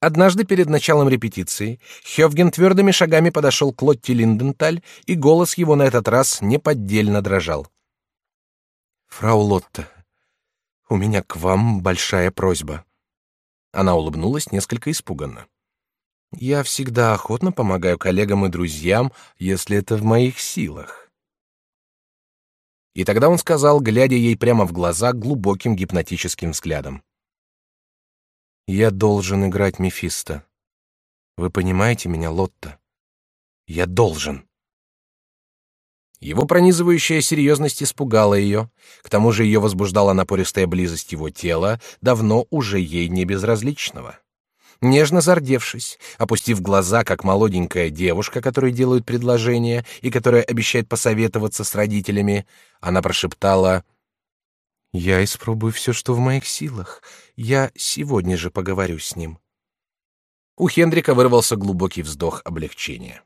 Однажды перед началом репетиции Хёвген твердыми шагами подошел к Лотте Линденталь, и голос его на этот раз неподдельно дрожал. «Фрау Лотта, у меня к вам большая просьба». Она улыбнулась несколько испуганно. «Я всегда охотно помогаю коллегам и друзьям, если это в моих силах». И тогда он сказал, глядя ей прямо в глаза глубоким гипнотическим взглядом. Я должен играть Мефисто. Вы понимаете меня, Лотта? Я должен. Его пронизывающая серьезность испугала ее. К тому же ее возбуждала напористая близость его тела, давно уже ей не безразличного. Нежно зардевшись, опустив глаза, как молоденькая девушка, которой делают предложение и которая обещает посоветоваться с родителями, она прошептала — я испробую все, что в моих силах. Я сегодня же поговорю с ним. У Хендрика вырвался глубокий вздох облегчения.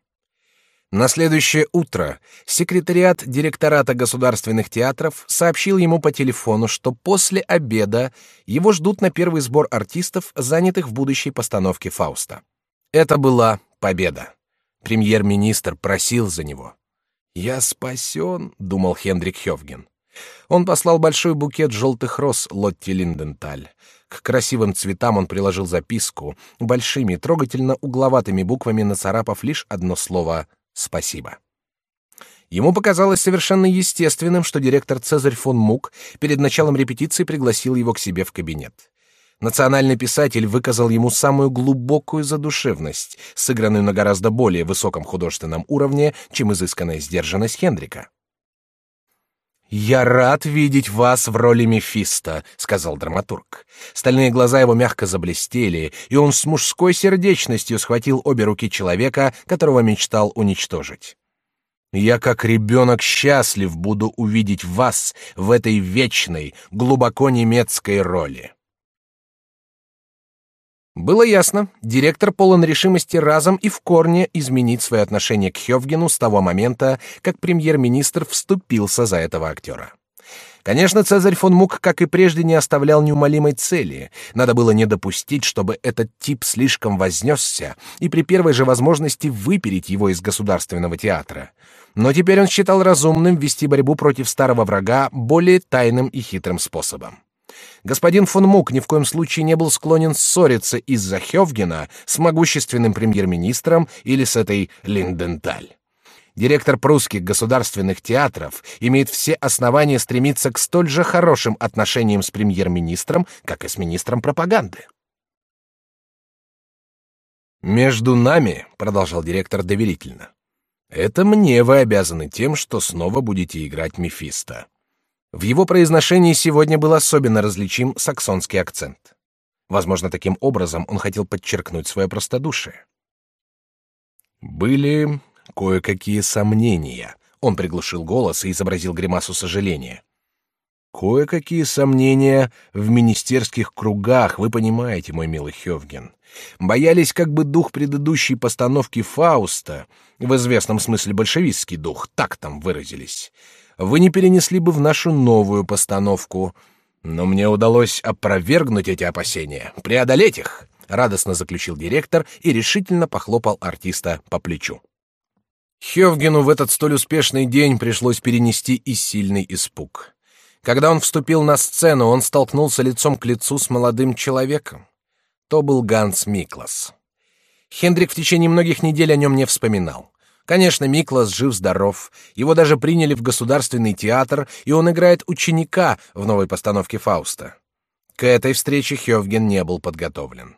На следующее утро секретариат директората государственных театров сообщил ему по телефону, что после обеда его ждут на первый сбор артистов, занятых в будущей постановке Фауста. Это была победа. Премьер-министр просил за него. «Я спасен», — думал Хендрик Хёвген. Он послал большой букет желтых роз Лотти Линденталь. К красивым цветам он приложил записку, большими, трогательно угловатыми буквами нацарапав лишь одно слово «Спасибо». Ему показалось совершенно естественным, что директор Цезарь фон Мук перед началом репетиции пригласил его к себе в кабинет. Национальный писатель выказал ему самую глубокую задушевность, сыгранную на гораздо более высоком художественном уровне, чем изысканная сдержанность Хендрика. «Я рад видеть вас в роли Мефиста», — сказал драматург. Стальные глаза его мягко заблестели, и он с мужской сердечностью схватил обе руки человека, которого мечтал уничтожить. «Я как ребенок счастлив буду увидеть вас в этой вечной, глубоко немецкой роли». Было ясно, директор полон решимости разом и в корне изменить свое отношение к Хёвгену с того момента, как премьер-министр вступился за этого актера. Конечно, Цезарь фон Мук, как и прежде, не оставлял неумолимой цели. Надо было не допустить, чтобы этот тип слишком вознесся и при первой же возможности выпереть его из государственного театра. Но теперь он считал разумным вести борьбу против старого врага более тайным и хитрым способом. Господин фон Мук ни в коем случае не был склонен ссориться из-за Хёвгена с могущественным премьер-министром или с этой Линденталь. Директор прусских государственных театров имеет все основания стремиться к столь же хорошим отношениям с премьер-министром, как и с министром пропаганды. Между нами, продолжал директор доверительно, это мне вы обязаны тем, что снова будете играть Мефисто. В его произношении сегодня был особенно различим саксонский акцент. Возможно, таким образом он хотел подчеркнуть свое простодушие. Были кое-какие сомнения. Он приглушил голос и изобразил гримасу сожаления. Кое-какие сомнения в министерских кругах, вы понимаете, мой милый Хёвген. Боялись, как бы дух предыдущей постановки Фауста, в известном смысле большевистский дух, так там выразились, вы не перенесли бы в нашу новую постановку. Но мне удалось опровергнуть эти опасения, преодолеть их, радостно заключил директор и решительно похлопал артиста по плечу. Хёвгену в этот столь успешный день пришлось перенести и сильный испуг. Когда он вступил на сцену, он столкнулся лицом к лицу с молодым человеком. То был Ганс Миклас. Хендрик в течение многих недель о нем не вспоминал. Конечно, Миклас жив-здоров. Его даже приняли в государственный театр, и он играет ученика в новой постановке Фауста. К этой встрече Хёвген не был подготовлен.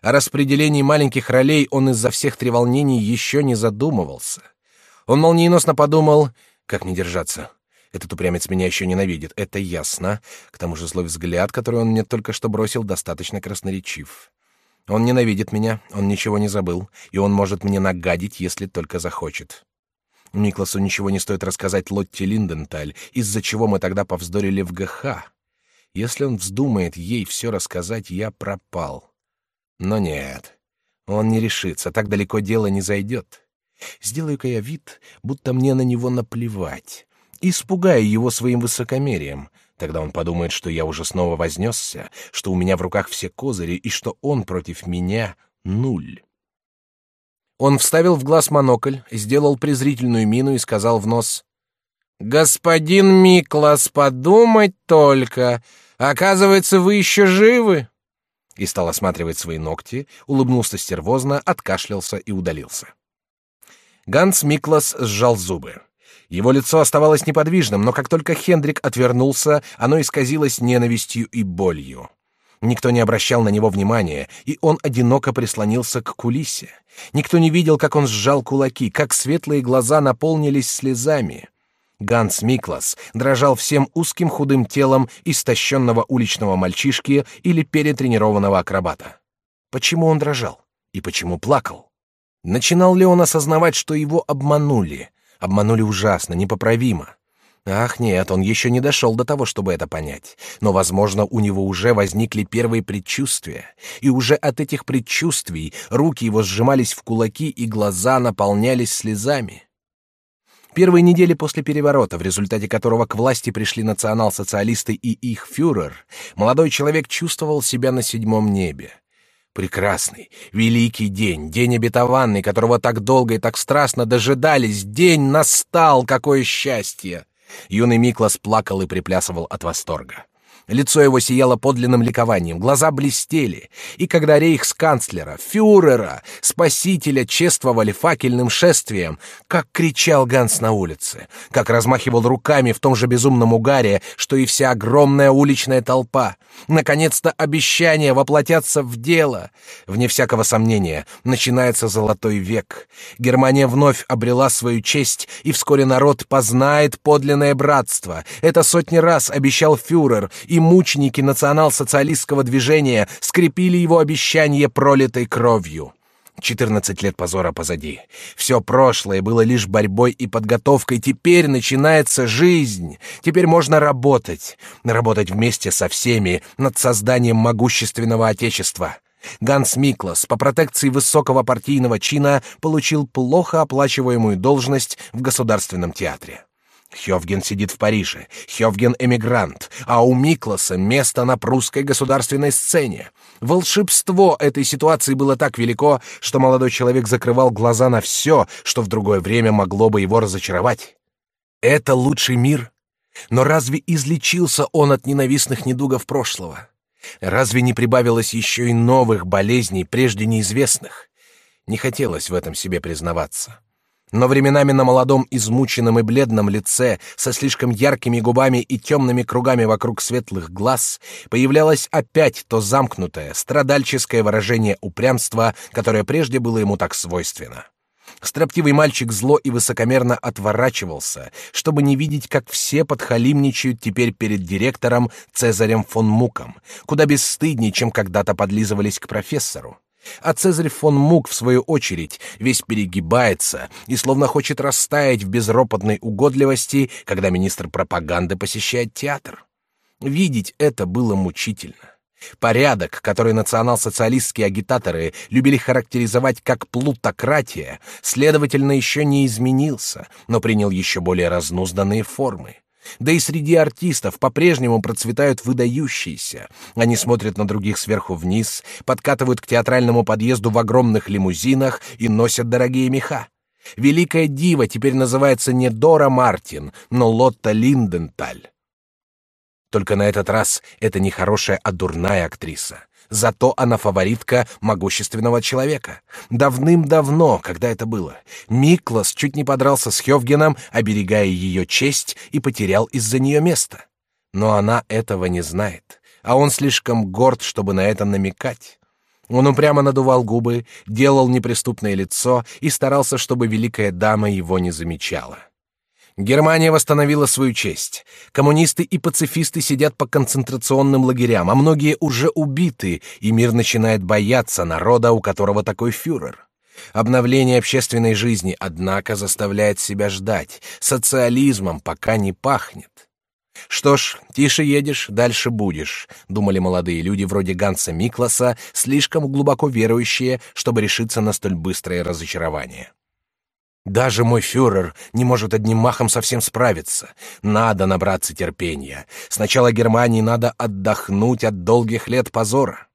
О распределении маленьких ролей он из-за всех треволнений еще не задумывался. Он молниеносно подумал, как не держаться. Этот упрямец меня еще ненавидит, это ясно. К тому же злой взгляд, который он мне только что бросил, достаточно красноречив. Он ненавидит меня, он ничего не забыл, и он может мне нагадить, если только захочет. Никласу ничего не стоит рассказать Лотте Линденталь, из-за чего мы тогда повздорили в ГХ. Если он вздумает ей все рассказать, я пропал. Но нет, он не решится, так далеко дело не зайдет. Сделаю-ка я вид, будто мне на него наплевать. Испугаю его своим высокомерием, Тогда он подумает, что я уже снова вознесся, что у меня в руках все козыри и что он против меня нуль. Он вставил в глаз монокль, сделал презрительную мину и сказал в нос: "Господин Миклас, подумать только, оказывается, вы еще живы". И стал осматривать свои ногти, улыбнулся стервозно, откашлялся и удалился. Ганс Миклас сжал зубы. Его лицо оставалось неподвижным, но как только Хендрик отвернулся, оно исказилось ненавистью и болью. Никто не обращал на него внимания, и он одиноко прислонился к кулисе. Никто не видел, как он сжал кулаки, как светлые глаза наполнились слезами. Ганс Миклас дрожал всем узким худым телом истощенного уличного мальчишки или перетренированного акробата. Почему он дрожал? И почему плакал? Начинал ли он осознавать, что его обманули? Обманули ужасно, непоправимо. Ах, нет, он еще не дошел до того, чтобы это понять. Но, возможно, у него уже возникли первые предчувствия, и уже от этих предчувствий руки его сжимались в кулаки и глаза наполнялись слезами. Первые недели после переворота, в результате которого к власти пришли национал-социалисты и их фюрер, молодой человек чувствовал себя на седьмом небе. Прекрасный, великий день, день обетованный, которого так долго и так страстно дожидались, день настал, какое счастье! Юный Миклас плакал и приплясывал от восторга. Лицо его сияло подлинным ликованием, глаза блестели, и когда рейхсканцлера, фюрера, спасителя чествовали факельным шествием, как кричал Ганс на улице, как размахивал руками в том же безумном угаре, что и вся огромная уличная толпа. Наконец-то обещания воплотятся в дело. Вне всякого сомнения, начинается золотой век. Германия вновь обрела свою честь, и вскоре народ познает подлинное братство. Это сотни раз обещал фюрер, и мученики национал-социалистского движения скрепили его обещание пролитой кровью. Четырнадцать лет позора позади. Все прошлое было лишь борьбой и подготовкой. Теперь начинается жизнь. Теперь можно работать. Работать вместе со всеми над созданием могущественного Отечества. Ганс Миклас по протекции высокого партийного чина получил плохо оплачиваемую должность в Государственном театре. Хёвген сидит в Париже, Хёвген эмигрант, а у Микласа место на прусской государственной сцене. Волшебство этой ситуации было так велико, что молодой человек закрывал глаза на все, что в другое время могло бы его разочаровать. Это лучший мир. Но разве излечился он от ненавистных недугов прошлого? Разве не прибавилось еще и новых болезней, прежде неизвестных? Не хотелось в этом себе признаваться но временами на молодом, измученном и бледном лице, со слишком яркими губами и темными кругами вокруг светлых глаз, появлялось опять то замкнутое, страдальческое выражение упрямства, которое прежде было ему так свойственно. Строптивый мальчик зло и высокомерно отворачивался, чтобы не видеть, как все подхалимничают теперь перед директором Цезарем фон Муком, куда бесстыднее, чем когда-то подлизывались к профессору. А Цезарь фон Мук, в свою очередь, весь перегибается и словно хочет растаять в безропотной угодливости, когда министр пропаганды посещает театр. Видеть это было мучительно. Порядок, который национал-социалистские агитаторы любили характеризовать как плутократия, следовательно, еще не изменился, но принял еще более разнузданные формы. Да и среди артистов по-прежнему процветают выдающиеся. Они смотрят на других сверху вниз, подкатывают к театральному подъезду в огромных лимузинах и носят дорогие меха. Великая дива теперь называется не Дора Мартин, но Лотта Линденталь. Только на этот раз это не хорошая, а дурная актриса. Зато она фаворитка могущественного человека. Давным-давно, когда это было, Миклас чуть не подрался с Хёвгеном, оберегая ее честь, и потерял из-за нее место. Но она этого не знает, а он слишком горд, чтобы на это намекать. Он упрямо надувал губы, делал неприступное лицо и старался, чтобы великая дама его не замечала. Германия восстановила свою честь. Коммунисты и пацифисты сидят по концентрационным лагерям, а многие уже убиты, и мир начинает бояться народа, у которого такой фюрер. Обновление общественной жизни, однако, заставляет себя ждать. Социализмом пока не пахнет. Что ж, тише едешь, дальше будешь, думали молодые люди вроде Ганса Микласа, слишком глубоко верующие, чтобы решиться на столь быстрое разочарование. Даже мой фюрер не может одним махом совсем справиться. Надо набраться терпения. Сначала Германии надо отдохнуть от долгих лет позора.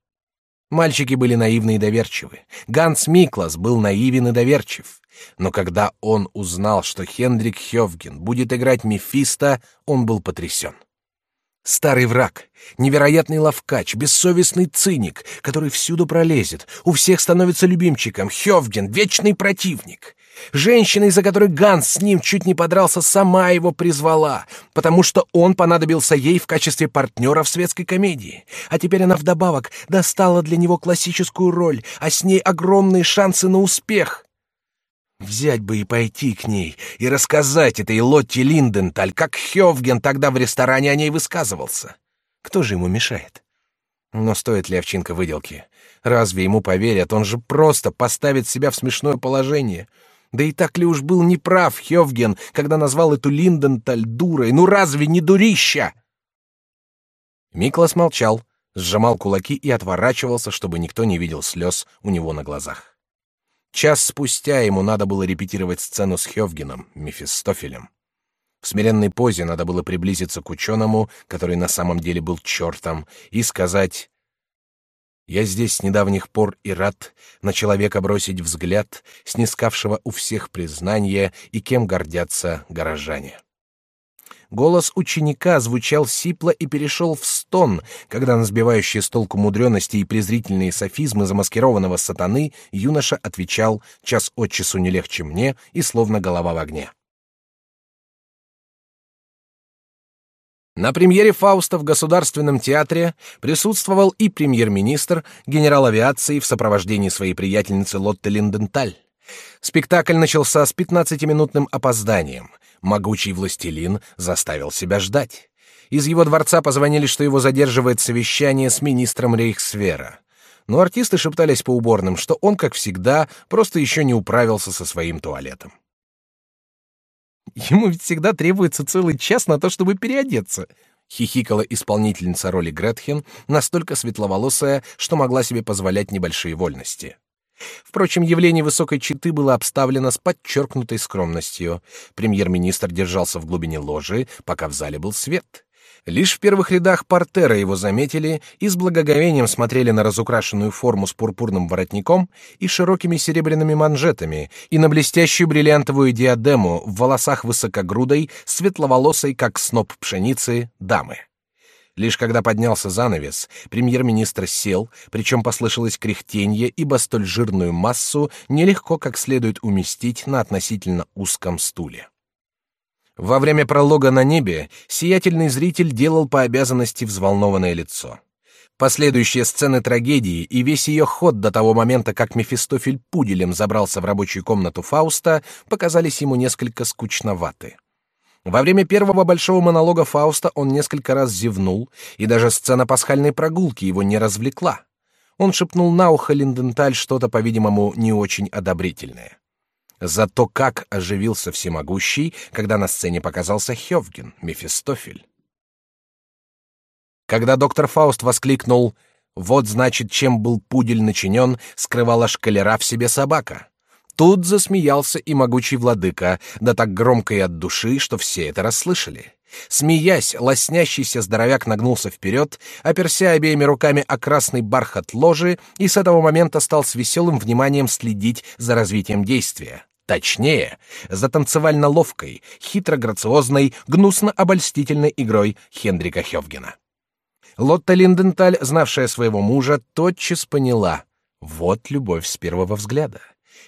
Мальчики были наивны и доверчивы. Ганс Миклас был наивен и доверчив. Но когда он узнал, что Хендрик Хёвген будет играть Мефисто, он был потрясен. Старый враг, невероятный ловкач, бессовестный циник, который всюду пролезет, у всех становится любимчиком, Хёвген, вечный противник. Женщина, из-за которой Ганс с ним чуть не подрался, сама его призвала, потому что он понадобился ей в качестве партнера в светской комедии. А теперь она вдобавок достала для него классическую роль, а с ней огромные шансы на успех. Взять бы и пойти к ней и рассказать этой Лотте Линденталь, как Хёвген тогда в ресторане о ней высказывался. Кто же ему мешает? Но стоит ли овчинка выделки? Разве ему поверят? Он же просто поставит себя в смешное положение. Да и так ли уж был неправ Хёвген, когда назвал эту Линденталь дурой? Ну разве не дурища? Миклас молчал, сжимал кулаки и отворачивался, чтобы никто не видел слез у него на глазах. Час спустя ему надо было репетировать сцену с Хёвгеном, Мефистофелем. В смиренной позе надо было приблизиться к ученому, который на самом деле был чертом, и сказать «Я здесь с недавних пор и рад на человека бросить взгляд, снискавшего у всех признание и кем гордятся горожане». Голос ученика звучал сипло и перешел в стон, когда на сбивающие с толку мудренности и презрительные софизмы замаскированного сатаны юноша отвечал «час от часу не легче мне» и словно голова в огне. На премьере Фауста в Государственном театре присутствовал и премьер-министр, генерал авиации в сопровождении своей приятельницы Лотте Линденталь. Спектакль начался с пятнадцатиминутным опозданием. Могучий властелин заставил себя ждать. Из его дворца позвонили, что его задерживает совещание с министром Рейхсвера. Но артисты шептались по уборным, что он, как всегда, просто еще не управился со своим туалетом. Ему ведь всегда требуется целый час на то, чтобы переодеться, хихикала исполнительница роли Гретхен, настолько светловолосая, что могла себе позволять небольшие вольности. Впрочем, явление высокой четы было обставлено с подчеркнутой скромностью. Премьер-министр держался в глубине ложи, пока в зале был свет. Лишь в первых рядах портера его заметили и с благоговением смотрели на разукрашенную форму с пурпурным воротником и широкими серебряными манжетами, и на блестящую бриллиантовую диадему в волосах высокогрудой, светловолосой, как сноп пшеницы, дамы. Лишь когда поднялся занавес, премьер-министр сел, причем послышалось кряхтенье, ибо столь жирную массу нелегко как следует уместить на относительно узком стуле. Во время пролога на небе сиятельный зритель делал по обязанности взволнованное лицо. Последующие сцены трагедии и весь ее ход до того момента, как Мефистофель пуделем забрался в рабочую комнату Фауста, показались ему несколько скучноваты. Во время первого большого монолога Фауста он несколько раз зевнул, и даже сцена пасхальной прогулки его не развлекла. Он шепнул на ухо Линденталь что-то, по-видимому, не очень одобрительное. Зато как оживился всемогущий, когда на сцене показался Хёвген, Мефистофель. Когда доктор Фауст воскликнул «Вот, значит, чем был пудель начинен, скрывала шкалера в себе собака», Тут засмеялся и могучий владыка, да так громко и от души, что все это расслышали. Смеясь, лоснящийся здоровяк нагнулся вперед, оперся обеими руками о красный бархат ложи и с этого момента стал с веселым вниманием следить за развитием действия. Точнее, за танцевально-ловкой, хитро-грациозной, гнусно-обольстительной игрой Хендрика Хёвгена. Лотта Линденталь, знавшая своего мужа, тотчас поняла — вот любовь с первого взгляда.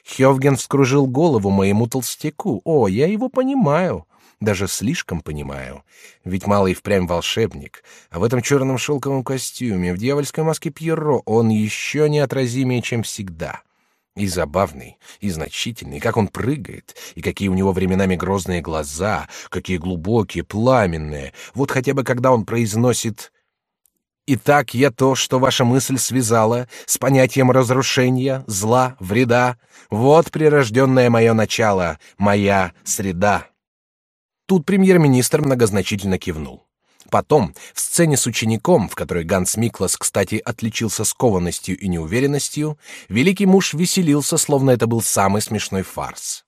Хёвген вскружил голову моему толстяку. О, я его понимаю. Даже слишком понимаю. Ведь малый впрямь волшебник. А в этом черном шелковом костюме, в дьявольской маске Пьеро, он еще неотразимее, чем всегда. И забавный, и значительный, как он прыгает, и какие у него временами грозные глаза, какие глубокие, пламенные. Вот хотя бы когда он произносит Итак, я то, что ваша мысль связала с понятием разрушения, зла, вреда. Вот прирожденное мое начало, моя среда. Тут премьер-министр многозначительно кивнул. Потом, в сцене с учеником, в которой Ганс Миклас, кстати, отличился скованностью и неуверенностью, великий муж веселился, словно это был самый смешной фарс.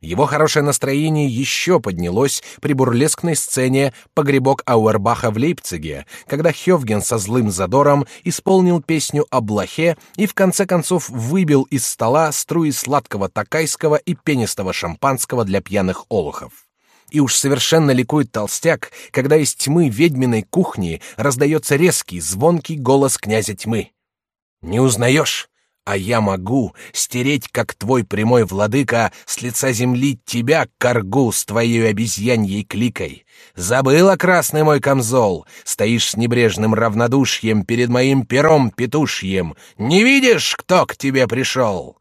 Его хорошее настроение еще поднялось при бурлескной сцене «Погребок Ауэрбаха» в Лейпциге, когда Хёвген со злым задором исполнил песню о блохе и в конце концов выбил из стола струи сладкого такайского и пенистого шампанского для пьяных олухов. И уж совершенно ликует толстяк, когда из тьмы ведьминой кухни раздается резкий, звонкий голос князя тьмы. «Не узнаешь? а я могу стереть, как твой прямой владыка, с лица земли тебя, коргу, с твоей обезьяньей кликой. Забыла, красный мой камзол, стоишь с небрежным равнодушием перед моим пером петушьем. Не видишь, кто к тебе пришел?»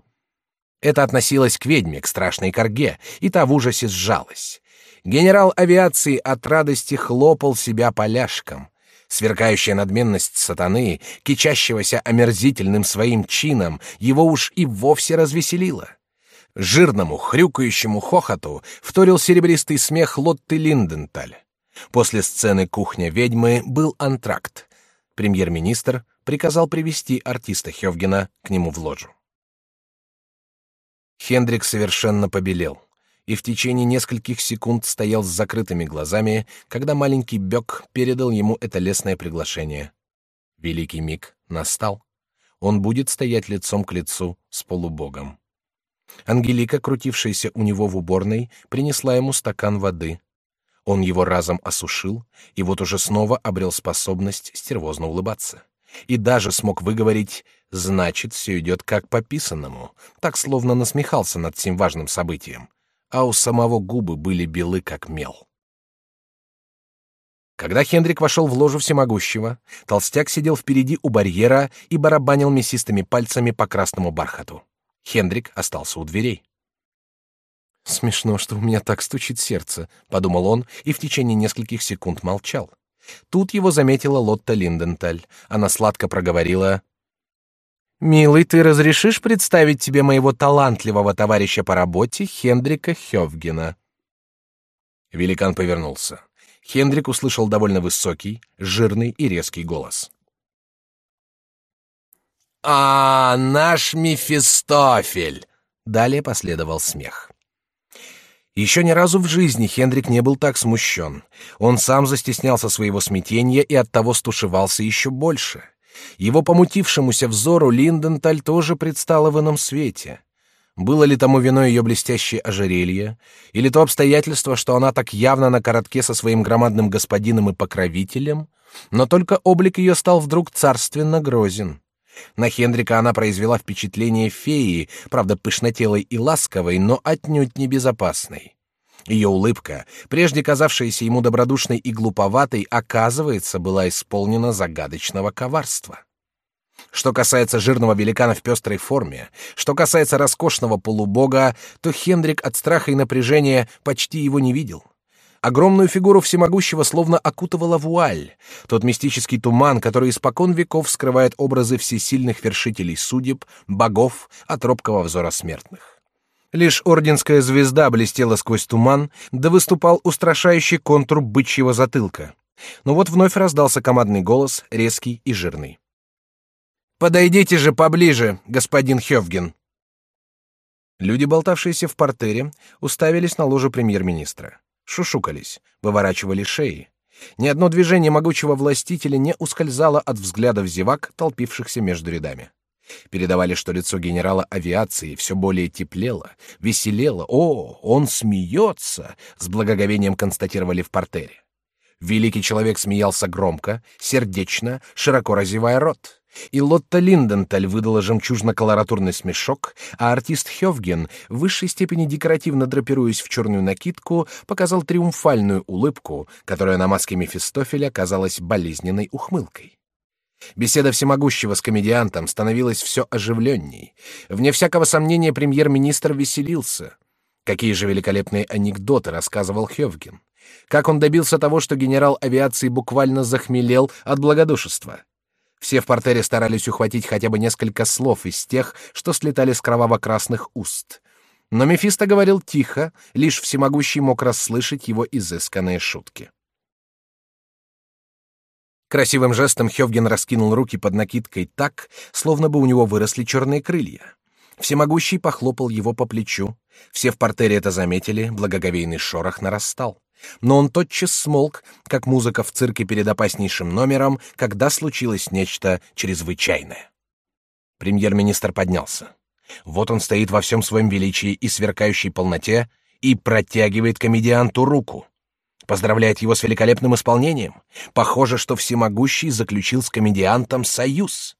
Это относилось к ведьме, к страшной корге, и та в ужасе сжалась. Генерал авиации от радости хлопал себя поляшком. Сверкающая надменность сатаны, кичащегося омерзительным своим чином, его уж и вовсе развеселила. Жирному, хрюкающему хохоту вторил серебристый смех Лотты Линденталь. После сцены «Кухня ведьмы» был антракт. Премьер-министр приказал привести артиста Хёвгена к нему в ложу. Хендрик совершенно побелел и в течение нескольких секунд стоял с закрытыми глазами, когда маленький Бёк передал ему это лестное приглашение. Великий миг настал. Он будет стоять лицом к лицу с полубогом. Ангелика, крутившаяся у него в уборной, принесла ему стакан воды. Он его разом осушил, и вот уже снова обрел способность стервозно улыбаться. И даже смог выговорить «значит, все идет как по писанному», так словно насмехался над всем важным событием а у самого губы были белы как мел. Когда Хендрик вошел в ложу всемогущего, толстяк сидел впереди у барьера и барабанил мясистыми пальцами по красному бархату. Хендрик остался у дверей. Смешно, что у меня так стучит сердце, подумал он и в течение нескольких секунд молчал. Тут его заметила Лотта Линденталь. Она сладко проговорила: Милый, ты разрешишь представить тебе моего талантливого товарища по работе Хендрика Хёвгена? Великан повернулся. Хендрик услышал довольно высокий, жирный и резкий голос. А, наш Мефистофель! Далее последовал смех. Еще ни разу в жизни Хендрик не был так смущен. Он сам застеснялся своего смятения и оттого стушевался еще больше. Его помутившемуся взору Линденталь тоже предстала в ином свете. Было ли тому виной ее блестящее ожерелье, или то обстоятельство, что она так явно на коротке со своим громадным господином и покровителем, но только облик ее стал вдруг царственно грозен. На Хендрика она произвела впечатление феи, правда, пышнотелой и ласковой, но отнюдь не безопасной. Ее улыбка, прежде казавшаяся ему добродушной и глуповатой, оказывается, была исполнена загадочного коварства. Что касается жирного великана в пестрой форме, что касается роскошного полубога, то Хендрик от страха и напряжения почти его не видел. Огромную фигуру всемогущего словно окутывала вуаль, тот мистический туман, который испокон веков скрывает образы всесильных вершителей судеб, богов от робкого взора смертных. Лишь орденская звезда блестела сквозь туман, да выступал устрашающий контур бычьего затылка. Но вот вновь раздался командный голос, резкий и жирный. «Подойдите же поближе, господин Хёвген!» Люди, болтавшиеся в портере, уставились на ложу премьер-министра. Шушукались, выворачивали шеи. Ни одно движение могучего властителя не ускользало от взглядов зевак, толпившихся между рядами. Передавали, что лицо генерала авиации все более теплело, веселело. О, он смеется! С благоговением констатировали в портере. Великий человек смеялся громко, сердечно, широко разевая рот. И Лотта Линденталь выдала жемчужно-колоратурный смешок, а артист Хёвген, в высшей степени декоративно драпируясь в черную накидку, показал триумфальную улыбку, которая на маске Мефистофеля казалась болезненной ухмылкой. Беседа всемогущего с комедиантом становилась все оживленней. Вне всякого сомнения премьер-министр веселился. Какие же великолепные анекдоты рассказывал Хёвген. Как он добился того, что генерал авиации буквально захмелел от благодушества. Все в портере старались ухватить хотя бы несколько слов из тех, что слетали с кроваво-красных уст. Но Мефисто говорил тихо, лишь всемогущий мог расслышать его изысканные шутки. Красивым жестом Хёвген раскинул руки под накидкой так, словно бы у него выросли черные крылья. Всемогущий похлопал его по плечу. Все в портере это заметили, благоговейный шорох нарастал. Но он тотчас смолк, как музыка в цирке перед опаснейшим номером, когда случилось нечто чрезвычайное. Премьер-министр поднялся. Вот он стоит во всем своем величии и сверкающей полноте и протягивает комедианту руку. Поздравляет его с великолепным исполнением. Похоже, что всемогущий заключил с комедиантом союз.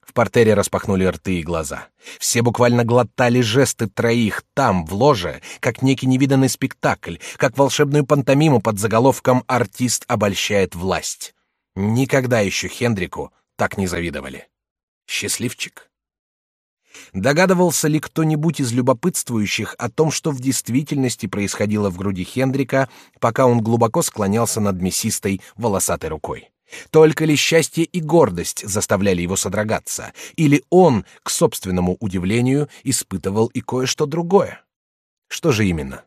В портере распахнули рты и глаза. Все буквально глотали жесты троих там, в ложе, как некий невиданный спектакль, как волшебную пантомиму под заголовком «Артист обольщает власть». Никогда еще Хендрику так не завидовали. Счастливчик. Догадывался ли кто-нибудь из любопытствующих о том, что в действительности происходило в груди Хендрика, пока он глубоко склонялся над мясистой волосатой рукой? Только ли счастье и гордость заставляли его содрогаться, или он, к собственному удивлению, испытывал и кое-что другое? Что же именно?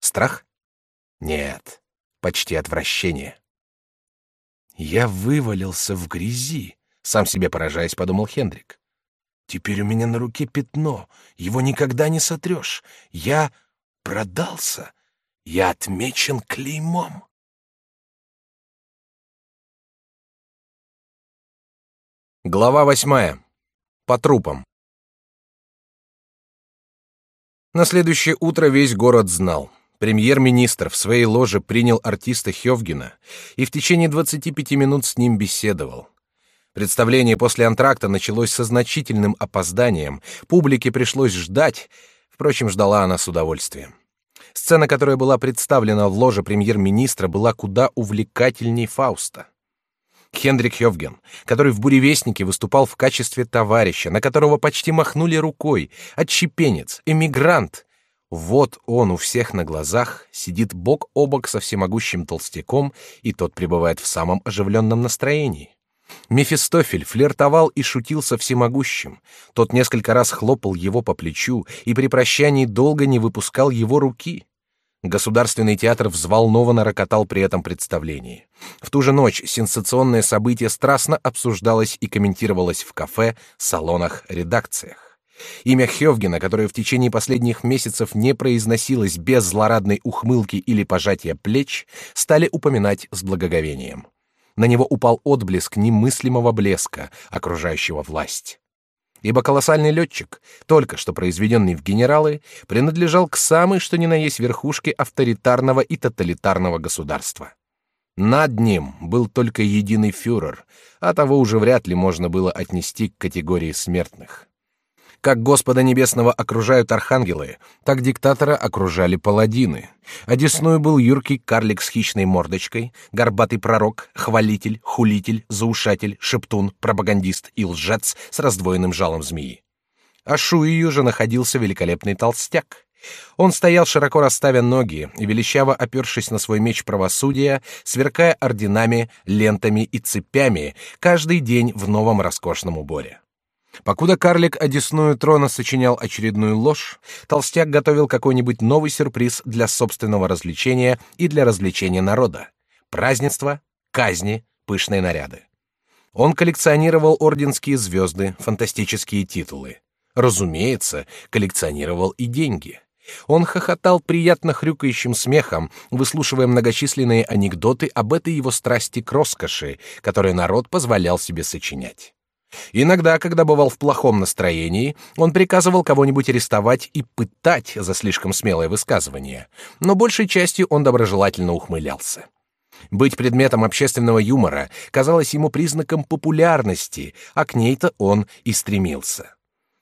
Страх? Нет, почти отвращение. Я вывалился в грязи, сам себе поражаясь, подумал Хендрик. Теперь у меня на руке пятно, его никогда не сотрешь. Я продался, я отмечен клеймом. Глава восьмая. По трупам. На следующее утро весь город знал. Премьер-министр в своей ложе принял артиста Хёвгена и в течение 25 минут с ним беседовал. Представление после антракта началось со значительным опозданием, публике пришлось ждать, впрочем, ждала она с удовольствием. Сцена, которая была представлена в ложе премьер-министра, была куда увлекательней Фауста. Хендрик Хёвген, который в «Буревестнике» выступал в качестве товарища, на которого почти махнули рукой, отщепенец, эмигрант. Вот он у всех на глазах сидит бок о бок со всемогущим толстяком, и тот пребывает в самом оживленном настроении. Мефистофель флиртовал и шутил со всемогущим. Тот несколько раз хлопал его по плечу и при прощании долго не выпускал его руки. Государственный театр взволнованно рокотал при этом представлении. В ту же ночь сенсационное событие страстно обсуждалось и комментировалось в кафе, салонах, редакциях. Имя Хёвгена, которое в течение последних месяцев не произносилось без злорадной ухмылки или пожатия плеч, стали упоминать с благоговением. На него упал отблеск немыслимого блеска, окружающего власть ибо колоссальный летчик, только что произведенный в генералы, принадлежал к самой что ни на есть верхушке авторитарного и тоталитарного государства. Над ним был только единый фюрер, а того уже вряд ли можно было отнести к категории смертных. Как Господа Небесного окружают архангелы, так диктатора окружали паладины. Одесную был юркий карлик с хищной мордочкой, горбатый пророк, хвалитель, хулитель, заушатель, шептун, пропагандист и лжец с раздвоенным жалом змеи. А Шуию же находился великолепный толстяк. Он стоял широко расставя ноги и величаво опершись на свой меч правосудия, сверкая орденами, лентами и цепями, каждый день в новом роскошном уборе. Покуда карлик одесную трона сочинял очередную ложь, толстяк готовил какой-нибудь новый сюрприз для собственного развлечения и для развлечения народа. Празднества, казни, пышные наряды. Он коллекционировал орденские звезды, фантастические титулы. Разумеется, коллекционировал и деньги. Он хохотал приятно хрюкающим смехом, выслушивая многочисленные анекдоты об этой его страсти к роскоши, которые народ позволял себе сочинять. Иногда, когда бывал в плохом настроении, он приказывал кого-нибудь арестовать и пытать за слишком смелое высказывание, но большей частью он доброжелательно ухмылялся. Быть предметом общественного юмора казалось ему признаком популярности, а к ней-то он и стремился.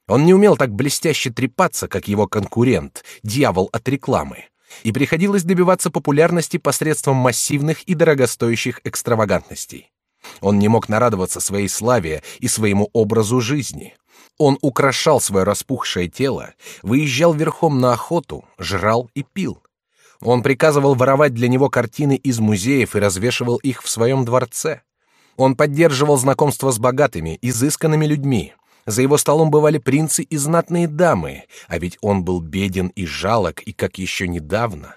Он не умел так блестяще трепаться, как его конкурент, дьявол от рекламы, и приходилось добиваться популярности посредством массивных и дорогостоящих экстравагантностей. Он не мог нарадоваться своей славе и своему образу жизни. Он украшал свое распухшее тело, выезжал верхом на охоту, жрал и пил. Он приказывал воровать для него картины из музеев и развешивал их в своем дворце. Он поддерживал знакомство с богатыми, изысканными людьми. За его столом бывали принцы и знатные дамы, а ведь он был беден и жалок, и как еще недавно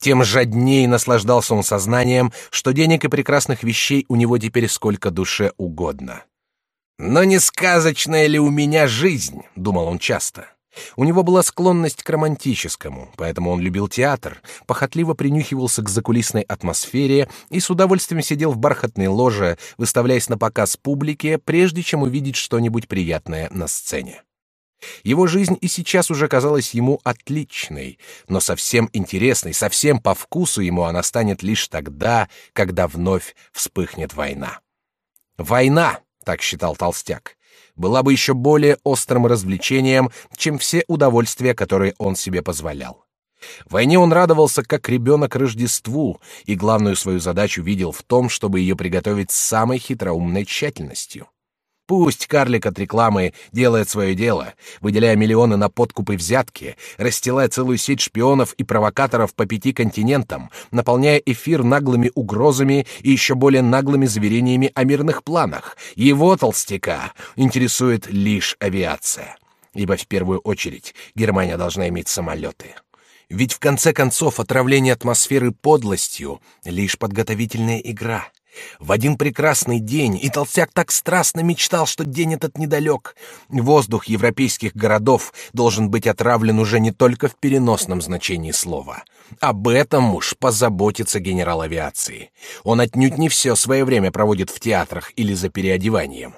тем жаднее наслаждался он сознанием, что денег и прекрасных вещей у него теперь сколько душе угодно. Но не сказочная ли у меня жизнь, думал он часто. У него была склонность к романтическому, поэтому он любил театр, похотливо принюхивался к закулисной атмосфере и с удовольствием сидел в бархатной ложе, выставляясь на показ публике, прежде чем увидеть что-нибудь приятное на сцене. Его жизнь и сейчас уже казалась ему отличной, но совсем интересной, совсем по вкусу ему она станет лишь тогда, когда вновь вспыхнет война. Война, так считал толстяк, была бы еще более острым развлечением, чем все удовольствия, которые он себе позволял. В войне он радовался как ребенок Рождеству, и главную свою задачу видел в том, чтобы ее приготовить с самой хитроумной тщательностью. Пусть карлик от рекламы делает свое дело, выделяя миллионы на подкупы и взятки, расстилая целую сеть шпионов и провокаторов по пяти континентам, наполняя эфир наглыми угрозами и еще более наглыми заверениями о мирных планах. Его толстяка интересует лишь авиация. Ибо в первую очередь Германия должна иметь самолеты. Ведь в конце концов отравление атмосферы подлостью — лишь подготовительная игра — в один прекрасный день, и толстяк так страстно мечтал, что день этот недалек, воздух европейских городов должен быть отравлен уже не только в переносном значении слова. Об этом уж позаботится генерал авиации. Он отнюдь не все свое время проводит в театрах или за переодеванием.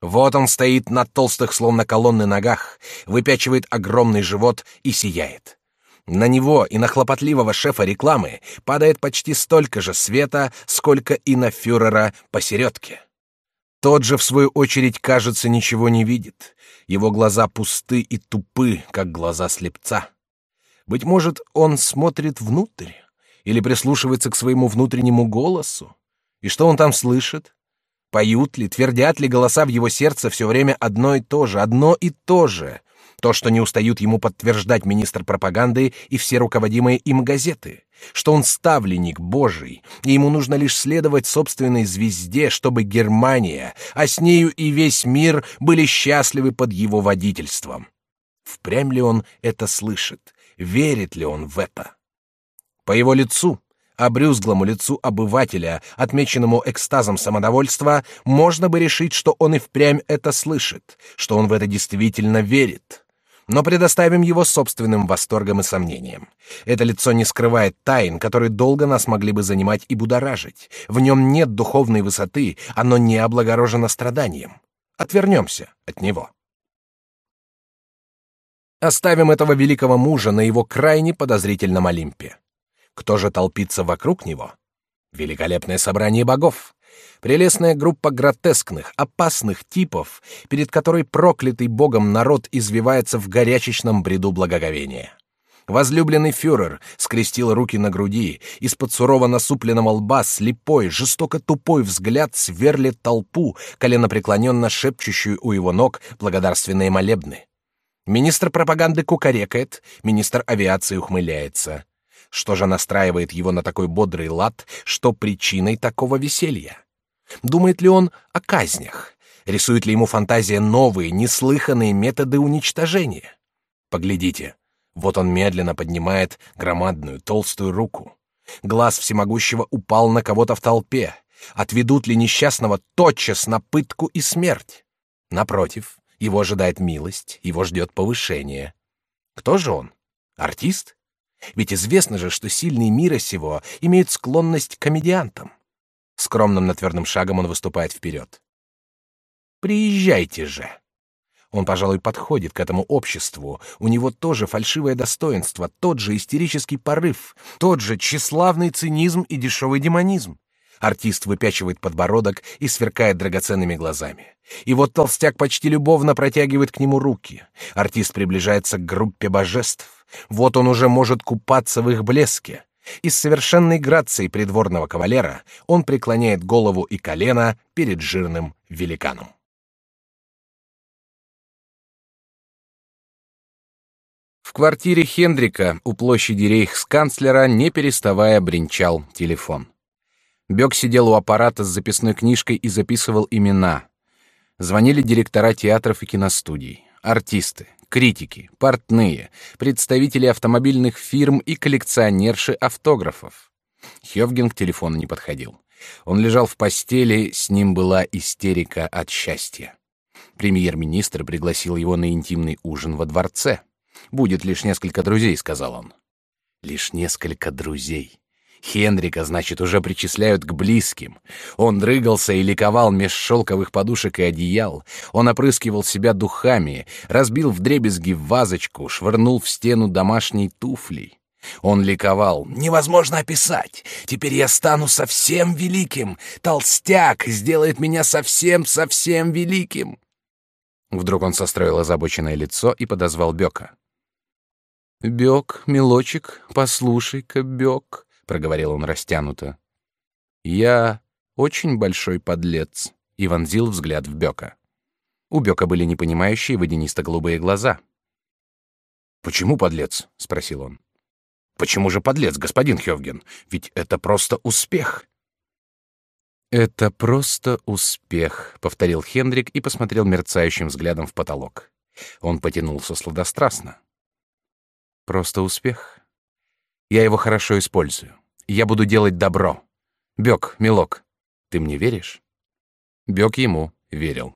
Вот он стоит на толстых, словно колонны ногах, выпячивает огромный живот и сияет. На него и на хлопотливого шефа рекламы падает почти столько же света, сколько и на фюрера посередке. Тот же, в свою очередь, кажется, ничего не видит. Его глаза пусты и тупы, как глаза слепца. Быть может, он смотрит внутрь или прислушивается к своему внутреннему голосу. И что он там слышит? Поют ли, твердят ли голоса в его сердце все время одно и то же, одно и то же, то, что не устают ему подтверждать министр пропаганды и все руководимые им газеты, что он ставленник Божий, и ему нужно лишь следовать собственной звезде, чтобы Германия, а с нею и весь мир были счастливы под его водительством. Впрямь ли он это слышит? Верит ли он в это? По его лицу, обрюзглому лицу обывателя, отмеченному экстазом самодовольства, можно бы решить, что он и впрямь это слышит, что он в это действительно верит но предоставим его собственным восторгам и сомнениям. Это лицо не скрывает тайн, которые долго нас могли бы занимать и будоражить. В нем нет духовной высоты, оно не облагорожено страданием. Отвернемся от него. Оставим этого великого мужа на его крайне подозрительном Олимпе. Кто же толпится вокруг него? Великолепное собрание богов. Прелестная группа гротескных, опасных типов, перед которой проклятый богом народ извивается в горячечном бреду благоговения. Возлюбленный фюрер скрестил руки на груди, из-под сурово насупленного лба слепой, жестоко тупой взгляд сверлит толпу, коленопреклоненно шепчущую у его ног благодарственные молебны. Министр пропаганды кукарекает, министр авиации ухмыляется. Что же настраивает его на такой бодрый лад, что причиной такого веселья? Думает ли он о казнях? Рисует ли ему фантазия новые, неслыханные методы уничтожения? Поглядите, вот он медленно поднимает громадную толстую руку. Глаз всемогущего упал на кого-то в толпе. Отведут ли несчастного тотчас на пытку и смерть? Напротив, его ожидает милость, его ждет повышение. Кто же он? Артист? Ведь известно же, что сильные мира сего имеют склонность к комедиантам. Скромным натвердым шагом он выступает вперед. Приезжайте же. Он, пожалуй, подходит к этому обществу. У него тоже фальшивое достоинство, тот же истерический порыв, тот же тщеславный цинизм и дешевый демонизм. Артист выпячивает подбородок и сверкает драгоценными глазами. И вот толстяк почти любовно протягивает к нему руки. Артист приближается к группе божеств. Вот он уже может купаться в их блеске. И с совершенной грацией придворного кавалера он преклоняет голову и колено перед жирным великаном. В квартире Хендрика у площади рейхсканцлера, не переставая, бренчал телефон. Бёк сидел у аппарата с записной книжкой и записывал имена. Звонили директора театров и киностудий, артисты, критики, портные, представители автомобильных фирм и коллекционерши автографов. Хёвген к телефону не подходил. Он лежал в постели, с ним была истерика от счастья. Премьер-министр пригласил его на интимный ужин во дворце. «Будет лишь несколько друзей», — сказал он. «Лишь несколько друзей». Хендрика, значит, уже причисляют к близким. Он дрыгался и ликовал меж шелковых подушек и одеял. Он опрыскивал себя духами, разбил вдребезги вазочку, швырнул в стену домашней туфлей. Он ликовал. «Невозможно описать! Теперь я стану совсем великим! Толстяк сделает меня совсем-совсем великим!» Вдруг он состроил озабоченное лицо и подозвал Бека. «Бек, милочек, послушай-ка, Бек!» Проговорил он растянуто. Я очень большой подлец, и вонзил взгляд в Бёка. У Бёка были непонимающие водянисто-голубые глаза. Почему подлец? спросил он. Почему же подлец, господин Хёвген? Ведь это просто успех. Это просто успех, повторил Хендрик и посмотрел мерцающим взглядом в потолок. Он потянулся сладострастно. Просто успех. Я его хорошо использую. Я буду делать добро. Бёк, милок, ты мне веришь? Бёк ему верил.